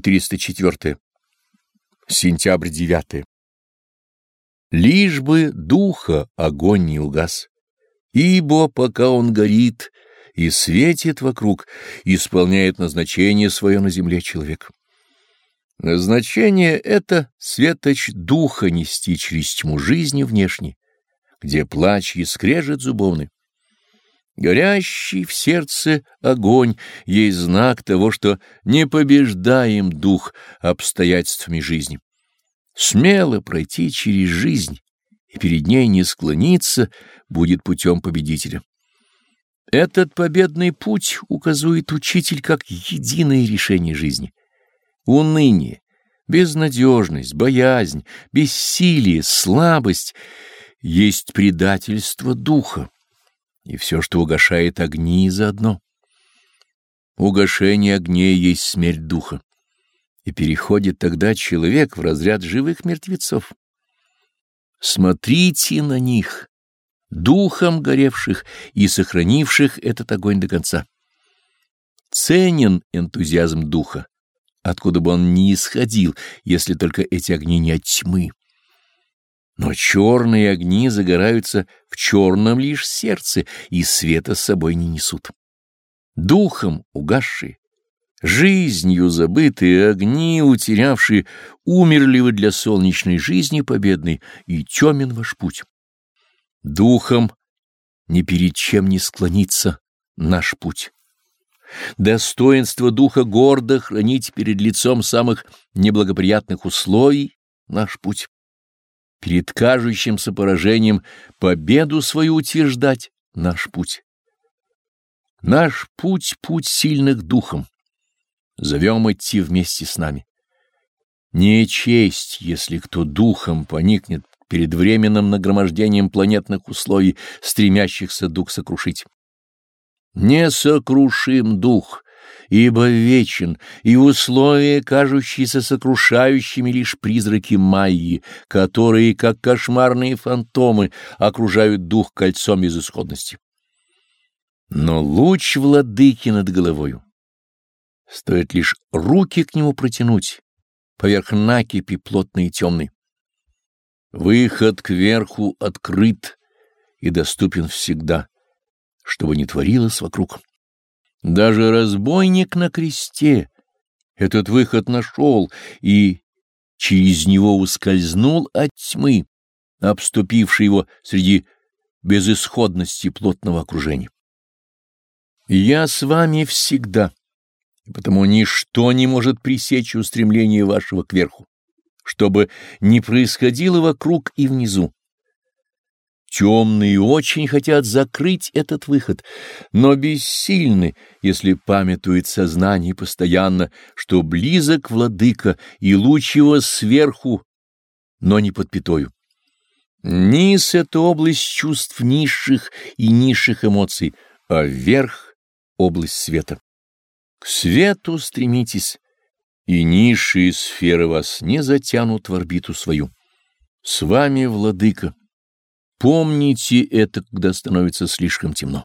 404. Сентябрь 9. Лишь бы духа огонь не угас, ибо пока он горит и светит вокруг, исполняет назначение свое на земле человек. Назначение — это светоч духа нести через тьму жизни внешней, где плач и скрежет зубовный. Горящий в сердце огонь есть знак того, что не побеждаем дух обстоятельствами жизни. Смело пройти через жизнь и перед ней не склониться будет путем победителя. Этот победный путь указывает учитель как единое решение жизни. Уныние, безнадежность, боязнь, бессилие, слабость есть предательство духа и все, что угошает огни, заодно. Угошение огней есть смерть духа, и переходит тогда человек в разряд живых мертвецов. Смотрите на них, духом горевших и сохранивших этот огонь до конца. Ценен энтузиазм духа, откуда бы он ни исходил, если только эти огни не от тьмы. Но черные огни загораются в черном лишь сердце и света с собой не несут. Духом угасшие, жизнью забытые огни, утерявшие, умерли вы для солнечной жизни победной, и темен ваш путь. Духом ни перед чем не склониться наш путь. Достоинство духа гордо хранить перед лицом самых неблагоприятных условий наш путь перед кажущимся поражением победу свою утверждать наш путь. Наш путь — путь сильных духом. Зовем идти вместе с нами. Не честь, если кто духом поникнет перед временным нагромождением планетных условий, стремящихся дух сокрушить. Не сокрушим дух, ибо вечен, и условия, кажущиеся сокрушающими лишь призраки Майи, которые, как кошмарные фантомы, окружают дух кольцом безысходности. Но луч владыки над головою. Стоит лишь руки к нему протянуть, поверх накипи плотной и темной. Выход кверху открыт и доступен всегда, чтобы не творилось вокруг. Даже разбойник на кресте этот выход нашел и через него ускользнул от тьмы, обступившей его среди безысходности плотного окружения. Я с вами всегда, и потому ничто не может пресечь устремление вашего кверху, чтобы не происходило вокруг и внизу. Темные очень хотят закрыть этот выход, но бессильны, если памятует сознание постоянно, что близок владыка и луч его сверху, но не под пятою. Низ — это область чувств низших и низших эмоций, а вверх — область света. К свету стремитесь, и низшие сферы вас не затянут в орбиту свою. С вами владыка. Помните это, когда становится слишком темно.